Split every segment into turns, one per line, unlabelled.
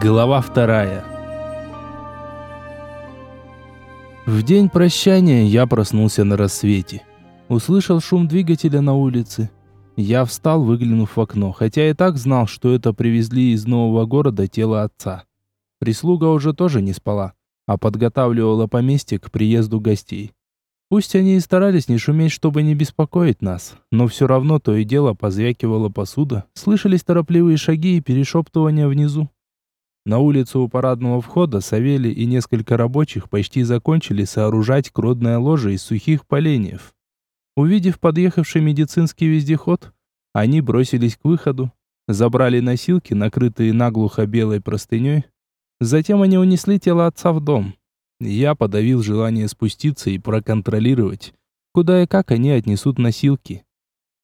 Глава вторая. В день прощания я проснулся на рассвете. Услышал шум двигателя на улице. Я встал, выглянув в окно, хотя и так знал, что это привезли из нового города тело отца. Прислуга уже тоже не спала, а подготавливала поместье к приезду гостей. Пусть они и старались не шуметь, чтобы не беспокоить нас, но все равно то и дело позвякивала посуда, слышались торопливые шаги и перешептывания внизу. На улицу у парадного входа Савели и несколько рабочих почти закончили сооружать кродное ложе из сухих поленьев. Увидев подъехавший медицинский вездеход, они бросились к выходу, забрали носилки, накрытые наглухо белой простыней. Затем они унесли тело отца в дом. Я подавил желание спуститься и проконтролировать, куда и как они отнесут носилки.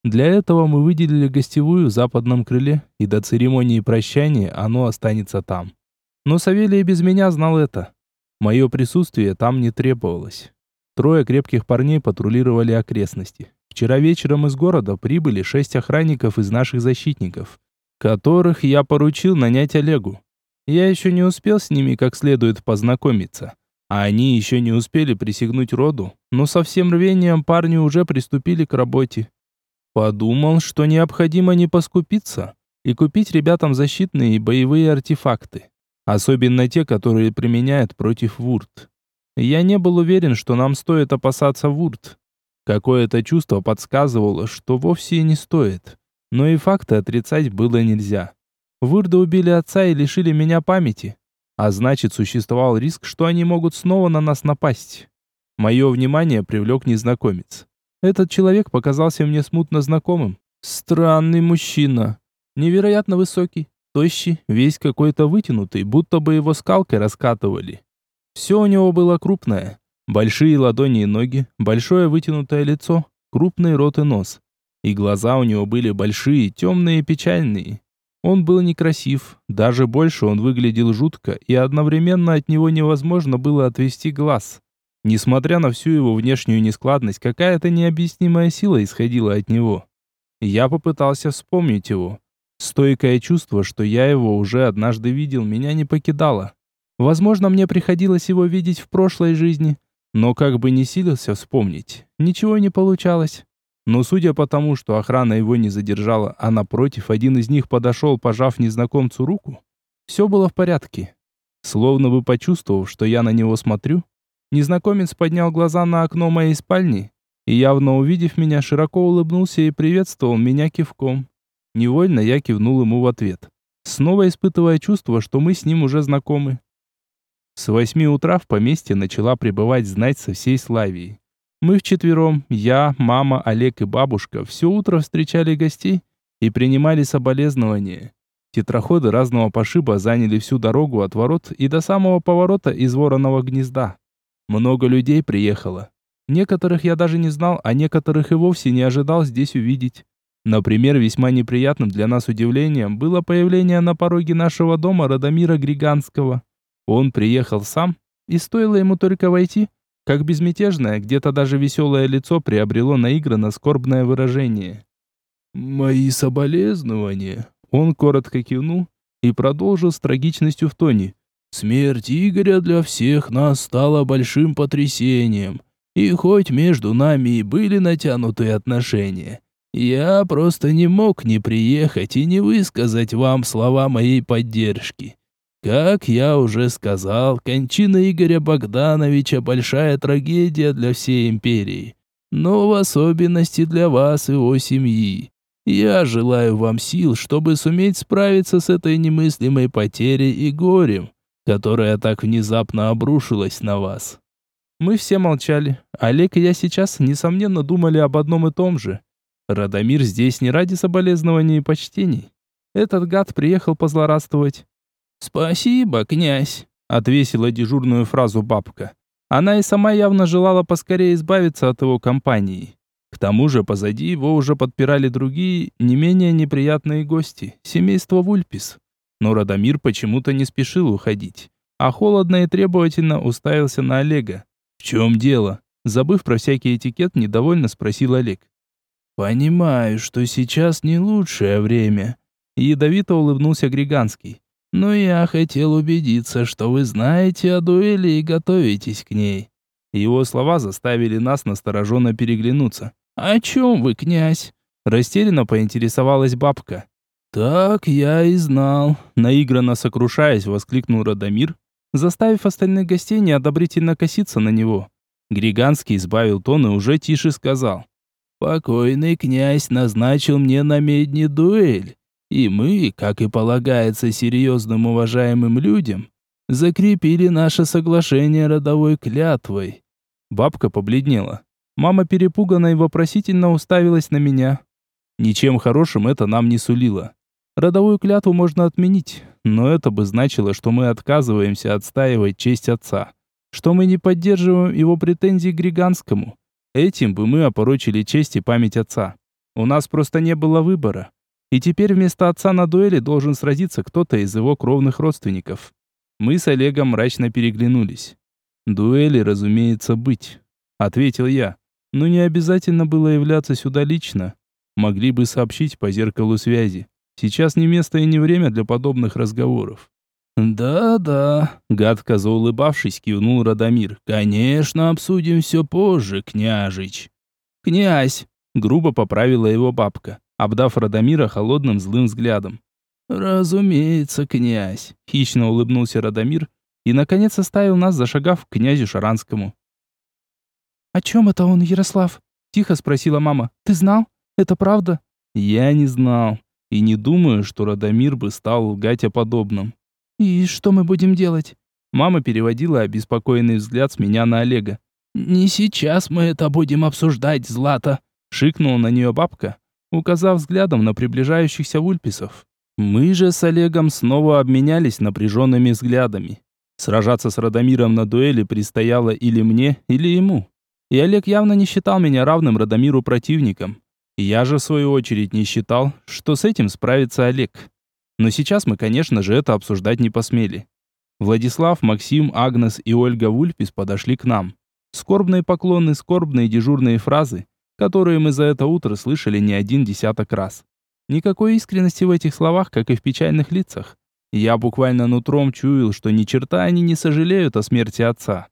Для этого мы выделили гостевую в западном крыле, и до церемонии прощания оно останется там. Но Савелий без меня знал это. Мое присутствие там не требовалось. Трое крепких парней патрулировали окрестности. Вчера вечером из города прибыли шесть охранников из наших защитников, которых я поручил нанять Олегу. Я еще не успел с ними как следует познакомиться. А они еще не успели присягнуть роду, но со всем рвением парни уже приступили к работе. Подумал, что необходимо не поскупиться и купить ребятам защитные и боевые артефакты, особенно те, которые применяют против вурт. Я не был уверен, что нам стоит опасаться вурт. Какое-то чувство подсказывало, что вовсе не стоит. Но и факты отрицать было нельзя. Вурды убили отца и лишили меня памяти. А значит, существовал риск, что они могут снова на нас напасть. Мое внимание привлек незнакомец. Этот человек показался мне смутно знакомым. Странный мужчина. Невероятно высокий, тощий, весь какой-то вытянутый, будто бы его скалкой раскатывали. Все у него было крупное. Большие ладони и ноги, большое вытянутое лицо, крупный рот и нос. И глаза у него были большие, темные и печальные. Он был некрасив, даже больше он выглядел жутко, и одновременно от него невозможно было отвести глаз. Несмотря на всю его внешнюю нескладность, какая-то необъяснимая сила исходила от него. Я попытался вспомнить его. Стойкое чувство, что я его уже однажды видел, меня не покидало. Возможно, мне приходилось его видеть в прошлой жизни, но как бы не силился вспомнить, ничего не получалось. Но судя по тому, что охрана его не задержала, а напротив, один из них подошел, пожав незнакомцу руку, все было в порядке. Словно бы почувствовав, что я на него смотрю, незнакомец поднял глаза на окно моей спальни и, явно увидев меня, широко улыбнулся и приветствовал меня кивком. Невольно я кивнул ему в ответ, снова испытывая чувство, что мы с ним уже знакомы. С восьми утра в поместье начала прибывать знать со всей Славии. Мы вчетвером, я, мама, Олег и бабушка, все утро встречали гостей и принимали соболезнования. Тетраходы разного пошиба заняли всю дорогу от ворот и до самого поворота из вороного гнезда. Много людей приехало. Некоторых я даже не знал, а некоторых и вовсе не ожидал здесь увидеть. Например, весьма неприятным для нас удивлением было появление на пороге нашего дома Радомира Григанского. Он приехал сам, и стоило ему только войти, как безмятежное, где-то даже веселое лицо приобрело наигранно скорбное выражение. «Мои соболезнования!» Он коротко кивнул и продолжил с трагичностью в тоне. «Смерть Игоря для всех нас стала большим потрясением, и хоть между нами и были натянутые отношения, я просто не мог не приехать и не высказать вам слова моей поддержки. Как я уже сказал, кончина Игоря Богдановича большая трагедия для всей империи, но в особенности для вас и его семьи. Я желаю вам сил, чтобы суметь справиться с этой немыслимой потерей и горем, которая так внезапно обрушилась на вас. Мы все молчали. Олег и я сейчас, несомненно, думали об одном и том же. Радомир здесь не ради соболезнований и почтений. Этот гад приехал позлорадствовать. «Спасибо, князь», — отвесила дежурную фразу бабка. Она и сама явно желала поскорее избавиться от его компании. К тому же позади его уже подпирали другие, не менее неприятные гости, семейство Вульпис. Но Радомир почему-то не спешил уходить, а холодно и требовательно уставился на Олега. «В чем дело?» Забыв про всякий этикет, недовольно спросил Олег. «Понимаю, что сейчас не лучшее время». Ядовито улыбнулся Григанский. Но я хотел убедиться, что вы знаете о дуэли и готовитесь к ней». Его слова заставили нас настороженно переглянуться. «О чем вы, князь?» Растерянно поинтересовалась бабка. «Так я и знал», — наигранно сокрушаясь, воскликнул Радомир, заставив остальных гостей неодобрительно коситься на него. Григанский избавил тон и уже тише сказал. «Покойный князь назначил мне на медне дуэль, и мы, как и полагается серьезным уважаемым людям, закрепили наше соглашение родовой клятвой». Бабка побледнела. Мама перепуганно и вопросительно уставилась на меня. Ничем хорошим это нам не сулило. Родовую клятву можно отменить, но это бы значило, что мы отказываемся отстаивать честь отца, что мы не поддерживаем его претензий к Григанскому. Этим бы мы опорочили честь и память отца. У нас просто не было выбора. И теперь вместо отца на дуэли должен сразиться кто-то из его кровных родственников. Мы с Олегом мрачно переглянулись. «Дуэли, разумеется, быть», — ответил я. «Но не обязательно было являться сюда лично. Могли бы сообщить по зеркалу связи. Сейчас не место и не время для подобных разговоров. «Да-да», — гадко заулыбавшись, кивнул Радомир. «Конечно, обсудим все позже, княжич». «Князь», — грубо поправила его бабка, обдав Радомира холодным злым взглядом. «Разумеется, князь», — хищно улыбнулся Радомир и, наконец, оставил нас, зашагав к князю Шаранскому.
«О чем это он, Ярослав?» — тихо спросила мама. «Ты знал? Это правда?»
«Я не знал. И не думаю, что Радомир бы стал лгать о подобном.
«И что мы будем делать?»
Мама переводила обеспокоенный взгляд с меня на Олега.
«Не сейчас мы это будем обсуждать, Злата!»
Шикнула на нее бабка, указав взглядом на приближающихся вульписов. Мы же с Олегом снова обменялись напряженными взглядами. Сражаться с Радомиром на дуэли предстояло или мне, или ему. И Олег явно не считал меня равным Радомиру противником. Я же, в свою очередь, не считал, что с этим справится Олег. Но сейчас мы, конечно же, это обсуждать не посмели. Владислав, Максим, Агнес и Ольга Вульпис подошли к нам. Скорбные поклоны, скорбные дежурные фразы, которые мы за это утро слышали не один десяток раз. Никакой искренности в этих словах, как и в печальных лицах. Я буквально нутром чуял, что ни черта они не сожалеют о смерти отца.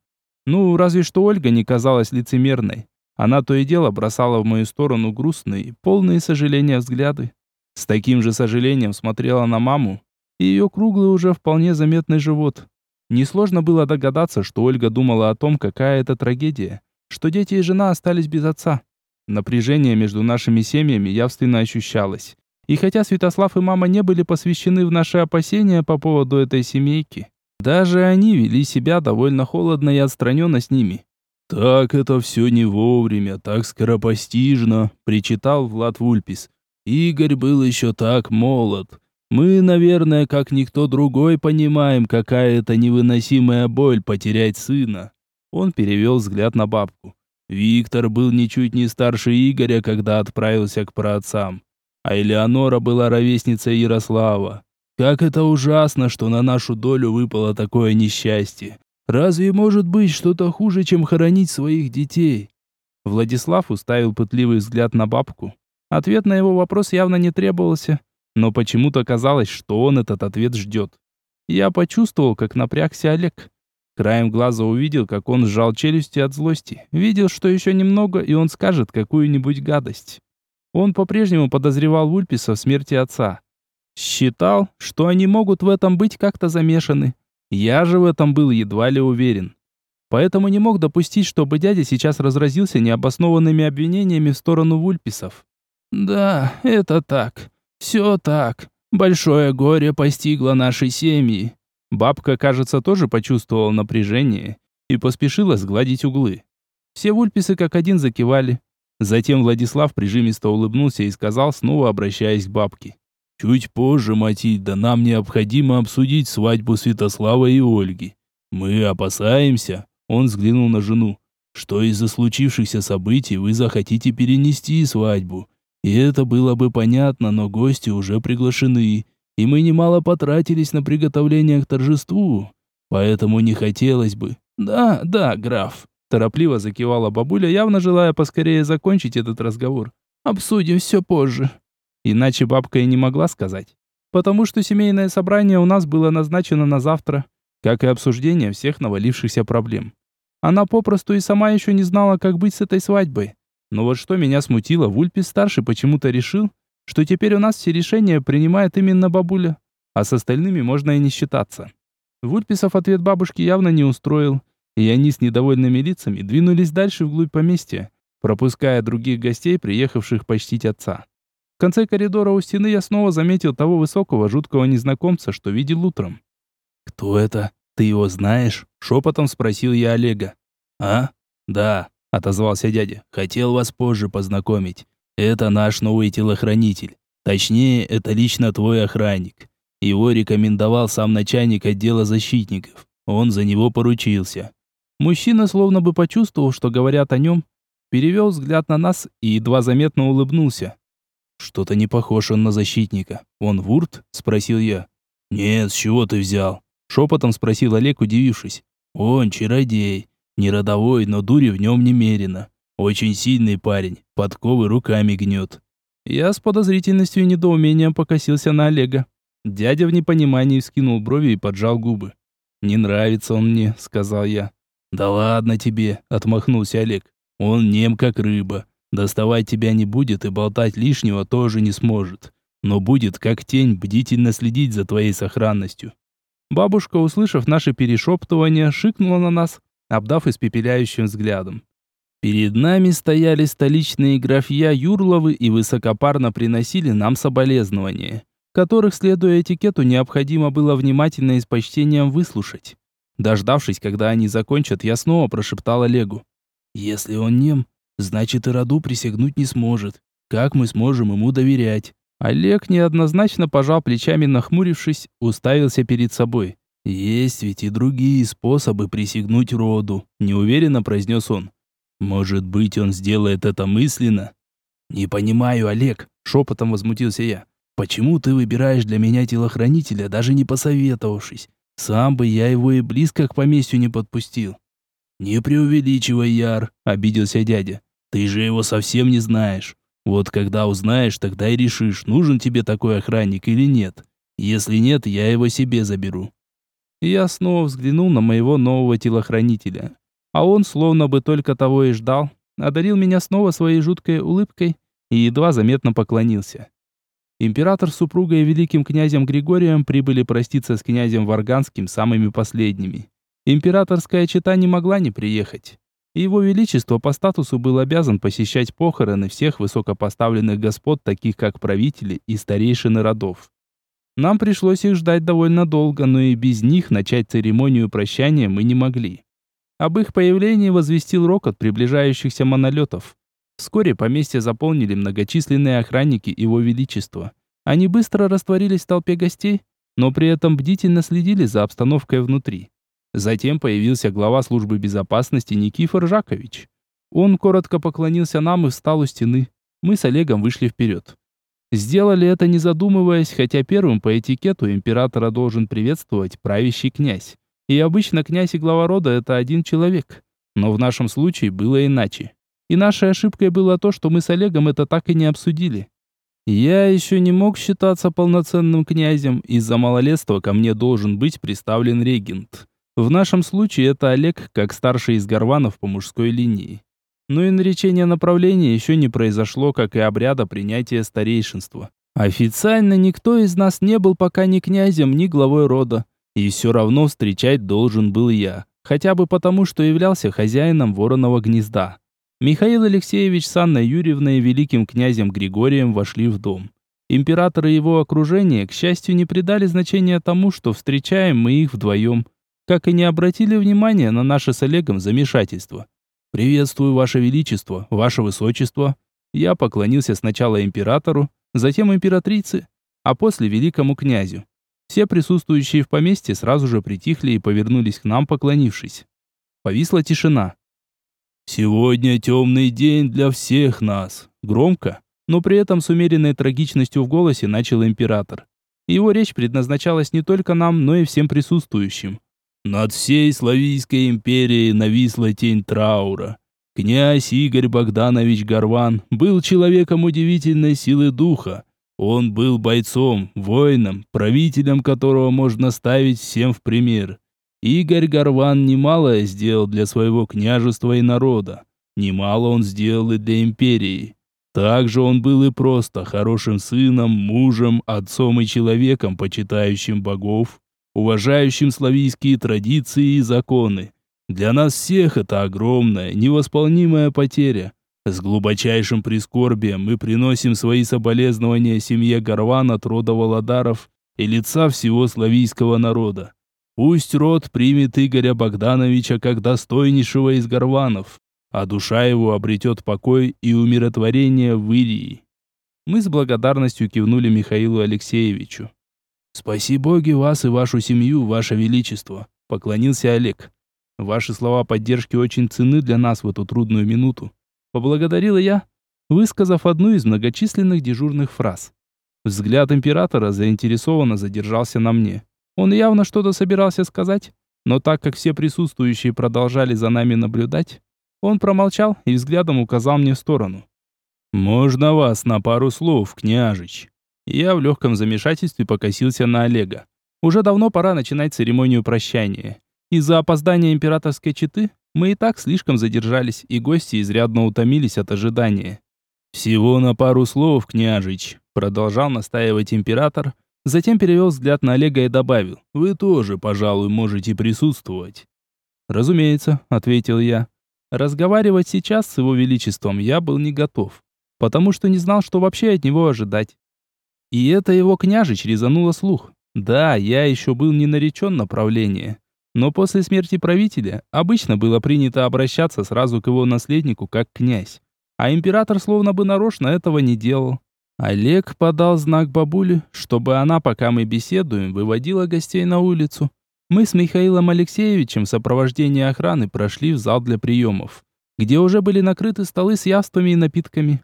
Ну, разве что Ольга не казалась лицемерной. Она то и дело бросала в мою сторону грустные, полные сожаления взгляды. С таким же сожалением смотрела на маму, и ее круглый уже вполне заметный живот. Несложно было догадаться, что Ольга думала о том, какая это трагедия, что дети и жена остались без отца. Напряжение между нашими семьями явственно ощущалось. И хотя Святослав и мама не были посвящены в наши опасения по поводу этой семейки, даже они вели себя довольно холодно и отстраненно с ними.
«Так это все не вовремя, так скоропостижно», — причитал Влад Вульпис. «Игорь был еще так молод. Мы, наверное, как никто другой понимаем, какая это невыносимая боль потерять сына». Он перевел взгляд на бабку. Виктор был ничуть не старше Игоря, когда отправился к праотцам. А Элеонора была ровесницей Ярослава. Как это ужасно, что на нашу долю выпало такое несчастье. Разве может быть что-то хуже, чем хоронить своих детей?
Владислав уставил пытливый взгляд на бабку. Ответ на его вопрос явно не требовался, но почему-то казалось, что он этот ответ ждет. Я почувствовал, как напрягся Олег. Краем глаза увидел, как он сжал челюсти от злости. Видел, что еще немного, и он скажет какую-нибудь гадость. Он по-прежнему подозревал Вульписа в смерти отца. Считал, что они могут в этом быть как-то замешаны. Я же в этом был едва ли уверен. Поэтому не мог допустить, чтобы дядя сейчас разразился необоснованными обвинениями в сторону вульписов. «Да, это так. Все так. Большое горе постигло наши семьи». Бабка, кажется, тоже почувствовала напряжение и поспешила сгладить углы. Все вульписы как один закивали. Затем Владислав прижимисто улыбнулся и сказал, снова обращаясь к бабке.
Чуть позже, Матильда, нам необходимо обсудить свадьбу Святослава и Ольги. Мы опасаемся, он взглянул на жену, что из-за случившихся событий вы захотите перенести свадьбу. И это было бы понятно, но гости уже приглашены, и мы немало потратились на приготовление к торжеству. Поэтому не хотелось бы.
Да, да, граф, торопливо закивала бабуля, явно желая поскорее закончить этот разговор. Обсудим все позже. Иначе бабка и не могла сказать. потому что семейное собрание у нас было назначено на завтра, как и обсуждение всех навалившихся проблем. Она попросту и сама еще не знала, как быть с этой свадьбой. Но вот что меня смутило, Вульпис-старший почему-то решил, что теперь у нас все решения принимает именно бабуля, а с остальными можно и не считаться. Вульписов ответ бабушки явно не устроил, и они с недовольными лицами двинулись дальше вглубь поместья, пропуская других гостей, приехавших почтить отца. В конце коридора у стены я снова заметил того высокого жуткого незнакомца, что видел утром.
«Кто это? Ты его знаешь?» — шепотом спросил я Олега. «А? Да», — отозвался дядя. «Хотел вас позже познакомить. Это наш новый телохранитель. Точнее, это лично твой охранник. Его рекомендовал сам начальник отдела защитников. Он за него поручился».
Мужчина, словно бы почувствовал, что говорят о нем, перевел взгляд на нас и едва заметно улыбнулся.
«Что-то не похож он на защитника. Он вурт?» – спросил я. «Нет, с чего ты взял?» – шепотом спросил Олег, удивившись. «Он чародей. Не родовой, но дури в нем немерено. Очень сильный парень, подковы руками гнет».
Я с подозрительностью и недоумением покосился на Олега. Дядя в непонимании вскинул брови и поджал губы. «Не нравится он мне», — сказал я.
«Да ладно тебе», — отмахнулся Олег. «Он нем как рыба. Доставать тебя не будет и болтать лишнего тоже не сможет. Но будет, как тень, бдительно следить за твоей сохранностью».
Бабушка, услышав наше перешептывание, шикнула на нас, обдав испепеляющим взглядом. Перед нами стояли столичные графья Юрловы и высокопарно приносили нам соболезнования, которых, следуя этикету, необходимо было внимательно и с почтением выслушать. Дождавшись, когда они закончат, я снова прошептал Олегу.
«Если он нем, значит и роду присягнуть не сможет. Как мы сможем ему доверять?»
Олег неоднозначно пожал плечами, нахмурившись, уставился перед собой.
«Есть ведь и другие способы присягнуть роду», — неуверенно произнес он. «Может быть, он сделает это мысленно?» «Не понимаю, Олег», — шепотом возмутился я. «Почему ты выбираешь для меня телохранителя, даже не посоветовавшись? Сам бы я его и близко к поместью не подпустил». «Не преувеличивай, Яр», — обиделся дядя. «Ты же его совсем не знаешь. Вот когда узнаешь, тогда и решишь, нужен тебе такой охранник или нет. Если нет, я его себе заберу».
Я снова взглянул на моего нового телохранителя. А он, словно бы только того и ждал, одарил меня снова своей жуткой улыбкой и едва заметно поклонился. Император с супругой и великим князем Григорием прибыли проститься с князем Варганским самыми последними. Императорская чета не могла не приехать. Его Величество по статусу был обязан посещать похороны всех высокопоставленных господ, таких как правители и старейшины родов. Нам пришлось их ждать довольно долго, но и без них начать церемонию прощания мы не могли. Об их появлении возвестил рокот приближающихся монолетов. Вскоре поместье заполнили многочисленные охранники Его Величества. Они быстро растворились в толпе гостей, но при этом бдительно следили за обстановкой внутри. Затем появился глава службы безопасности Никифор Жакович. Он коротко поклонился нам и встал у стены. Мы с Олегом вышли вперед. Сделали это не задумываясь, хотя первым по этикету императора должен приветствовать правящий князь. И обычно князь и глава рода это один человек. Но в нашем случае было иначе. И нашей ошибкой было то, что мы с Олегом это так и не обсудили. Я еще не мог считаться полноценным князем, из-за малолетства ко мне должен быть представлен регент. В нашем случае это Олег, как старший из горванов по мужской линии. Но и наречение направления еще не произошло, как и обряда принятия старейшинства. Официально никто из нас не был пока ни князем, ни главой рода. И все равно встречать должен был я. Хотя бы потому, что являлся хозяином вороного гнезда. Михаил Алексеевич с Анной Юрьевной и великим князем Григорием вошли в дом. Император и его окружение, к счастью, не придали значения тому, что встречаем мы их вдвоем, как и не обратили внимания на наше с Олегом замешательство. «Приветствую, Ваше Величество, Ваше Высочество». Я поклонился сначала императору, затем императрице, а после великому князю. Все присутствующие в поместье сразу же притихли и повернулись к нам, поклонившись. Повисла тишина.
«Сегодня темный день для всех нас», — громко, но при этом с умеренной трагичностью в голосе начал император.
Его речь предназначалась не только нам, но и всем присутствующим.
Над всей Славийской империей нависла тень траура. Князь Игорь Богданович Горван был человеком удивительной силы духа, Он был бойцом, воином, правителем которого можно ставить всем в пример. Игорь Горван немалое сделал для своего княжества и народа. Немало он сделал и для империи. Также он был и просто хорошим сыном, мужем, отцом и человеком, почитающим богов, уважающим славийские традиции и законы. Для нас всех это огромная, невосполнимая потеря. С глубочайшим прискорбием мы приносим свои соболезнования семье Горван от рода Володаров и лица всего славийского народа. Пусть род примет Игоря Богдановича как достойнейшего из Горванов, а душа его обретет покой и умиротворение в Ирии. Мы с благодарностью кивнули Михаилу Алексеевичу. «Спаси боги вас и вашу семью, ваше величество», — поклонился Олег. «Ваши слова поддержки очень ценны для нас в эту трудную минуту. Поблагодарила я, высказав одну из многочисленных дежурных фраз. Взгляд императора заинтересованно задержался на мне. Он явно что-то собирался сказать, но так как все присутствующие продолжали за нами наблюдать, он промолчал и взглядом указал мне в сторону. «Можно вас на пару слов, княжич?» Я в легком замешательстве покосился на Олега. Уже давно пора начинать церемонию прощания. Из-за опоздания императорской четы мы и так слишком задержались, и гости изрядно утомились от ожидания. «Всего на пару слов, княжич», — продолжал настаивать император, затем перевел взгляд на Олега и добавил, «Вы тоже, пожалуй, можете присутствовать». «Разумеется», — ответил я. Разговаривать сейчас с его величеством я был не готов, потому что не знал, что вообще от него ожидать. И это его княжич резануло слух. Да, я еще был не наречен на правление, но после смерти правителя обычно было принято обращаться сразу к его наследнику как князь. А император словно бы нарочно этого не делал. Олег подал знак бабуле, чтобы она, пока мы беседуем, выводила гостей на улицу. Мы с Михаилом Алексеевичем в сопровождении охраны прошли в зал для приемов, где уже были накрыты столы с яствами и напитками.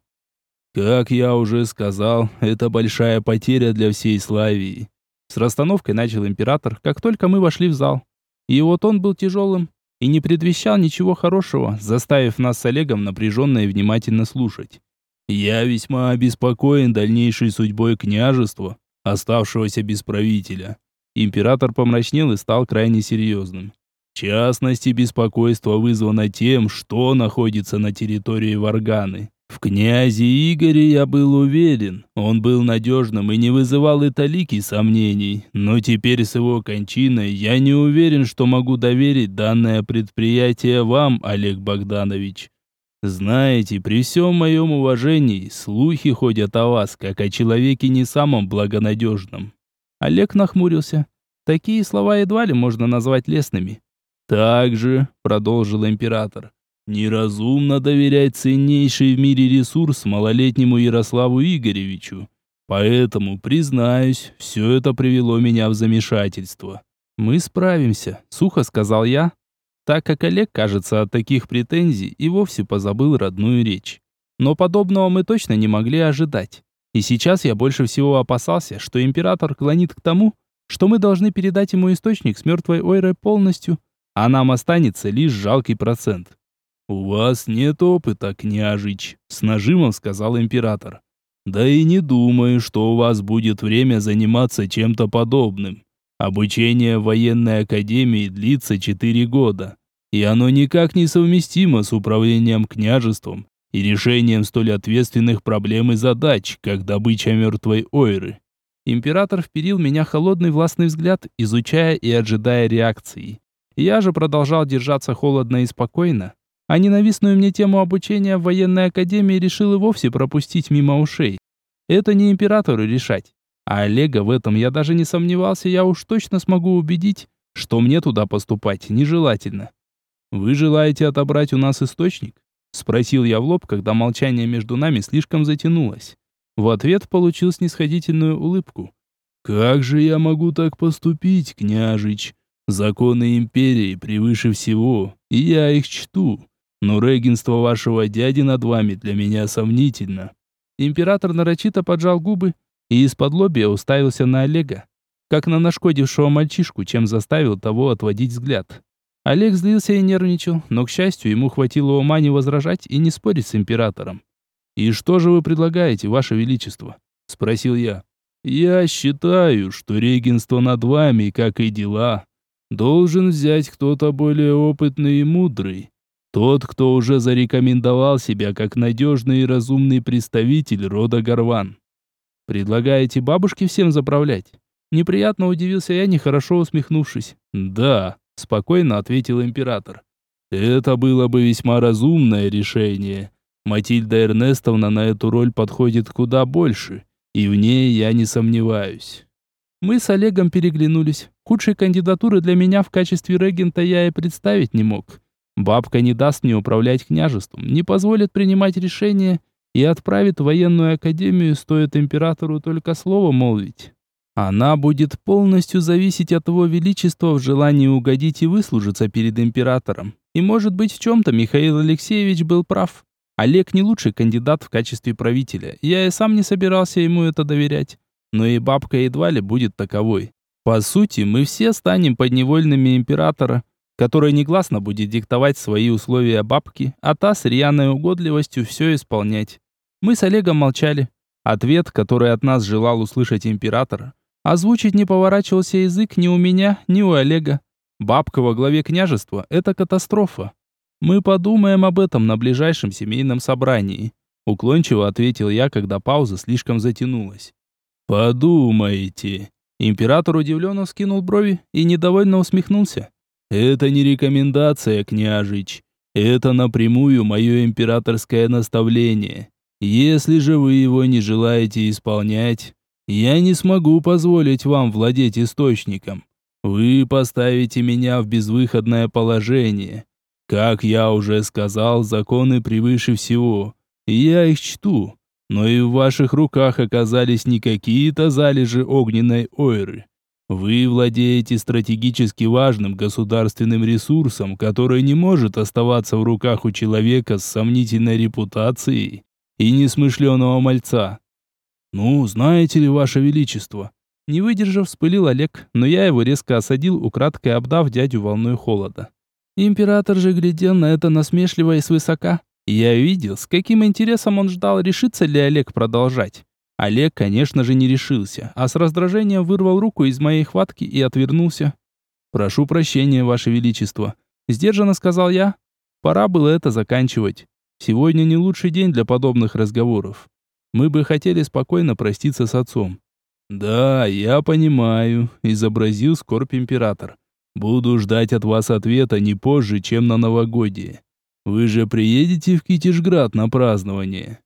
Как я уже сказал, это большая потеря для всей Славии. С расстановкой начал император, как только мы вошли в зал. И вот он был тяжелым и не предвещал ничего хорошего, заставив нас с Олегом напряженно и внимательно слушать. «Я весьма обеспокоен дальнейшей судьбой княжества, оставшегося без правителя». Император помрачнел и стал крайне серьезным. В частности, беспокойство вызвано тем, что находится на территории Варганы. Князе Игоре я был уверен, он был надежным и не вызывал и талики сомнений, но теперь с его кончиной я не уверен, что могу доверить данное предприятие вам, Олег Богданович. Знаете, при всем моем уважении, слухи ходят о вас, как о человеке не самом благонадежном. Олег нахмурился. Такие слова едва ли можно назвать лестными. «Также», — продолжил император, Неразумно доверять ценнейший в мире ресурс малолетнему Ярославу Игоревичу. Поэтому, признаюсь, все это привело меня в замешательство. «Мы справимся», — сухо сказал я, так как Олег, кажется, от таких претензий и вовсе позабыл родную речь. Но подобного мы точно не могли ожидать. И сейчас я больше всего опасался, что император клонит к тому, что мы должны передать ему источник с мертвой Ойрой полностью, а нам останется лишь жалкий процент. «У вас нет опыта, княжич», — с нажимом сказал император. «Да и не думаю, что у вас будет время заниматься чем-то подобным. Обучение в военной академии длится четыре года, и оно никак не совместимо с управлением княжеством и решением столь ответственных проблем и задач, как добыча мертвой ойры». Император вперил меня холодный властный взгляд, изучая и ожидая реакции. Я же продолжал держаться холодно и спокойно, а ненавистную мне тему обучения в военной академии решил и вовсе пропустить мимо ушей. Это не императору решать. А Олега в этом я даже не сомневался, я уж точно смогу убедить, что мне туда поступать нежелательно. «Вы желаете отобрать у нас источник?» Спросил я в лоб, когда молчание между нами слишком затянулось. В ответ получил снисходительную улыбку. «Как же я могу так поступить, княжич? Законы империи превыше всего, и я их чту но регенство вашего дяди над вами для меня сомнительно». Император нарочито поджал губы и из-под лобья уставился на Олега, как на нашкодившего мальчишку, чем заставил того отводить взгляд. Олег злился и нервничал, но, к счастью, ему хватило ума не возражать и не спорить с императором. «И что же вы предлагаете, ваше величество?» — спросил я. Я считаю, что регенство над вами, как и дела, должен взять кто-то более опытный и мудрый. Тот, кто уже зарекомендовал себя как надежный и разумный представитель рода Горван.
Предлагаете бабушке всем заправлять? Неприятно удивился я, нехорошо усмехнувшись.
Да, спокойно ответил император. Это было бы весьма разумное решение. Матильда Эрнестовна на эту роль подходит куда больше и в ней я не сомневаюсь.
Мы с Олегом переглянулись. Худшей кандидатуры для меня в качестве регента я и представить не мог. Бабка не даст мне управлять княжеством, не позволит принимать решения и отправит в военную академию, стоит императору только слово молвить. Она будет полностью зависеть от его величества в желании угодить и выслужиться перед императором. И может быть в чем-то Михаил Алексеевич был прав. Олег не лучший кандидат в качестве правителя. Я и сам не собирался ему это доверять. Но и бабка едва ли будет таковой. По сути, мы все станем подневольными императора, который негласно будет диктовать свои условия бабки, а та с рьяной угодливостью все исполнять. Мы с Олегом молчали. Ответ, который от нас желал услышать император, озвучить не поворачивался язык ни у меня, ни у Олега. Бабка во главе княжества – это катастрофа. Мы подумаем об этом на ближайшем семейном собрании, уклончиво ответил я, когда пауза слишком затянулась.
Подумайте. Император удивленно вскинул брови и недовольно усмехнулся. Это не рекомендация, княжич. Это напрямую мое императорское наставление. Если же вы его не желаете исполнять, я не смогу позволить вам владеть источником. Вы поставите меня в безвыходное положение. Как я уже сказал, законы превыше всего. Я их чту. Но и в ваших руках оказались не какие-то залежи огненной ойры. Вы владеете стратегически важным государственным ресурсом, который не может оставаться в руках у человека с сомнительной репутацией и несмышленого мальца.
Ну, знаете ли, ваше величество, не выдержав, вспылил Олег, но я его резко осадил, украдкой обдав дядю волной холода. Император же глядел на это насмешливо и свысока. Я видел, с каким интересом он ждал, решится ли Олег продолжать. Олег, конечно же, не решился, а с раздражением вырвал руку из моей хватки и отвернулся. «Прошу прощения, Ваше Величество», — сдержанно сказал я. «Пора было это заканчивать. Сегодня не лучший день для подобных разговоров. Мы бы хотели спокойно проститься с отцом».
«Да, я понимаю», — изобразил скорбь император. Буду ждать от вас ответа не позже, чем на новогодие. Вы же приедете в Китежград на празднование.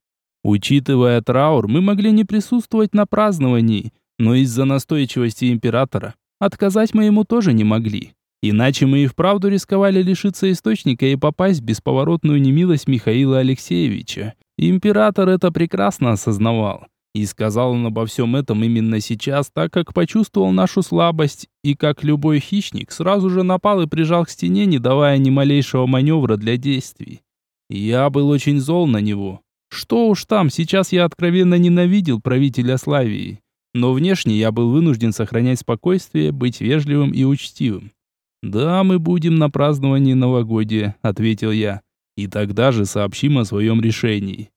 Учитывая траур, мы могли не присутствовать на праздновании, но из-за настойчивости императора отказать мы ему тоже не могли. Иначе мы и вправду рисковали лишиться источника и попасть в бесповоротную немилость Михаила Алексеевича. Император это прекрасно осознавал. И сказал он обо всем этом именно сейчас, так как почувствовал нашу слабость, и как любой хищник, сразу же напал и прижал к стене, не давая ни малейшего маневра для действий. Я был очень зол на него. Что уж там, сейчас я откровенно ненавидел правителя Славии. Но внешне я был вынужден сохранять спокойствие, быть вежливым и учтивым. «Да, мы будем на праздновании новогодия», — ответил я. «И тогда же сообщим о своем решении».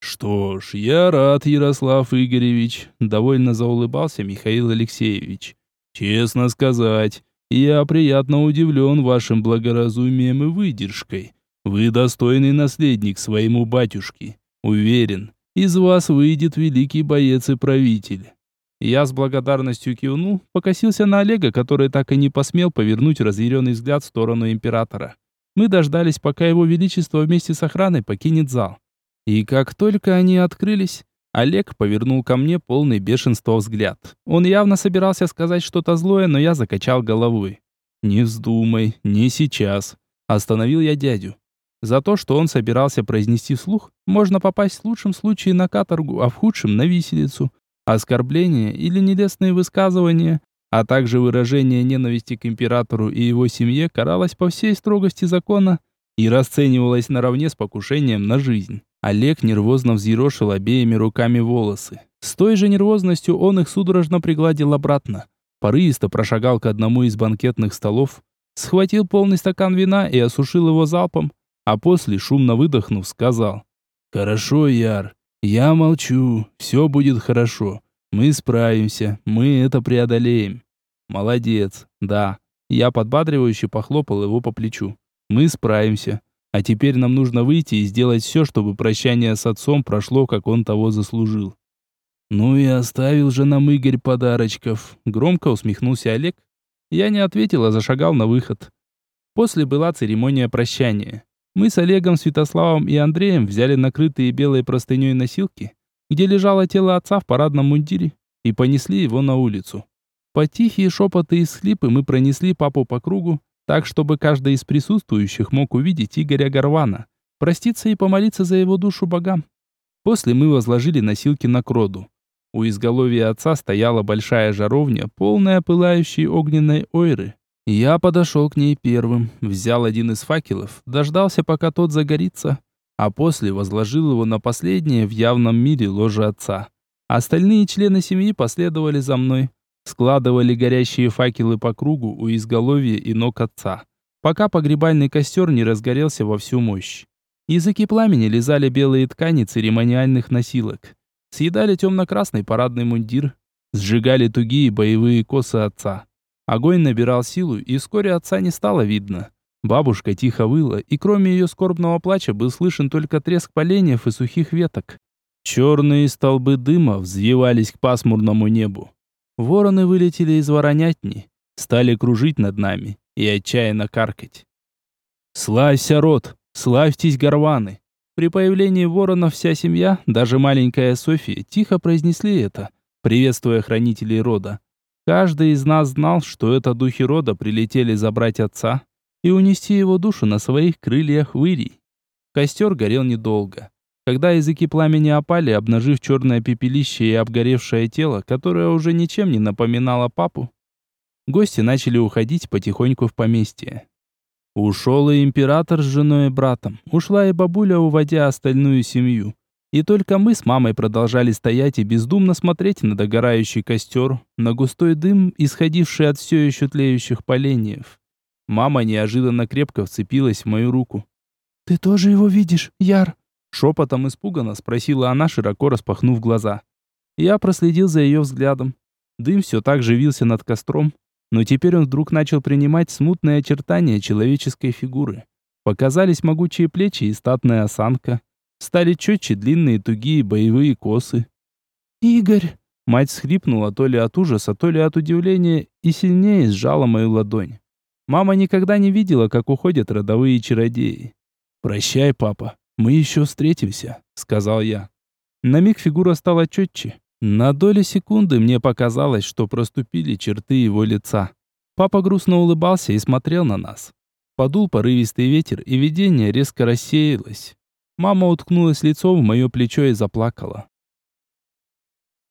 «Что ж, я рад, Ярослав Игоревич», — довольно заулыбался Михаил Алексеевич. «Честно сказать, я приятно удивлен вашим благоразумием и выдержкой. Вы достойный наследник своему батюшке. Уверен, из вас выйдет великий боец и правитель».
Я с благодарностью кивнул, покосился на Олега, который так и не посмел повернуть разъяренный взгляд в сторону императора. Мы дождались, пока его величество вместе с охраной покинет зал. И как только они открылись, Олег повернул ко мне полный бешенства взгляд. Он явно собирался сказать что-то злое, но я закачал головой. «Не вздумай, не сейчас», — остановил я дядю. За то, что он собирался произнести вслух, можно попасть в лучшем случае на каторгу, а в худшем — на виселицу. Оскорбления или нелестные высказывания, а также выражение ненависти к императору и его семье каралось по всей строгости закона и расценивалось наравне с покушением на жизнь. Олег нервозно взъерошил обеими руками волосы. С той же нервозностью он их судорожно пригладил обратно. Порывисто прошагал к одному из банкетных столов, схватил полный стакан вина и осушил его залпом, а после, шумно выдохнув, сказал «Хорошо, Яр,
Я молчу, все будет хорошо. Мы справимся, мы это преодолеем. Молодец, да. Я подбадривающе похлопал его по плечу. Мы справимся. А теперь нам нужно выйти и сделать все, чтобы прощание с отцом прошло, как он того заслужил. Ну и оставил же нам Игорь подарочков. Громко усмехнулся Олег. Я не ответил, а зашагал на выход. После была церемония прощания. Мы с Олегом, Святославом и Андреем взяли накрытые белой простыней носилки, где лежало тело отца в парадном мундире, и понесли его на улицу. По тихие шепоты и схлипы мы пронесли папу по кругу, так, чтобы каждый из присутствующих мог увидеть Игоря Горвана, проститься и помолиться за его душу богам. После мы возложили носилки на кроду. У изголовья отца стояла большая жаровня, полная пылающей огненной ойры. Я подошел к ней первым, взял один из факелов, дождался, пока тот загорится, а после возложил его на последнее в явном мире ложе отца. Остальные члены семьи последовали за мной, складывали горящие факелы по кругу у изголовья и ног отца, пока погребальный костер не разгорелся во всю мощь. Языки пламени лизали белые ткани церемониальных носилок, съедали темно-красный парадный мундир, сжигали тугие боевые косы отца. Огонь набирал силу, и вскоре отца не стало видно. Бабушка тихо выла, и кроме ее скорбного плача был слышен только треск поленьев и сухих веток. Черные столбы дыма взвивались к пасмурному небу. Вороны вылетели из воронятни, стали кружить над нами и отчаянно каркать. «Славься, род! Славьтесь, горваны!» При появлении воронов вся семья, даже маленькая София, тихо произнесли это, приветствуя хранителей рода. Каждый из нас знал, что это духи рода прилетели забрать отца и унести его душу на своих крыльях в Ирий. Костер горел недолго. Когда языки пламени опали, обнажив черное пепелище и обгоревшее тело, которое уже ничем не напоминало папу, гости начали уходить потихоньку в поместье. Ушел и император с женой и братом. Ушла и бабуля, уводя остальную семью. И только мы с мамой продолжали стоять и бездумно смотреть на догорающий костер, на густой дым, исходивший от все еще тлеющих поленьев. Мама неожиданно крепко вцепилась в мою руку.
«Ты тоже его видишь, Яр?»
Шепотом испуганно спросила она, широко распахнув глаза. Я проследил за ее взглядом. Дым все так же вился над костром, но теперь он вдруг начал принимать смутные очертания человеческой фигуры. Показались могучие плечи и статная осанка. Стали четче длинные тугие боевые косы.
«Игорь!»
Мать схлипнула то ли от ужаса, то ли от удивления и сильнее сжала мою ладонь. Мама никогда не видела, как уходят родовые чародеи. «Прощай, папа», «Мы еще встретимся», — сказал я. На миг фигура стала четче. На доли секунды мне показалось, что проступили черты его лица. Папа грустно улыбался и смотрел на нас. Подул порывистый ветер, и видение резко рассеялось. Мама уткнулась лицом в мое плечо и заплакала.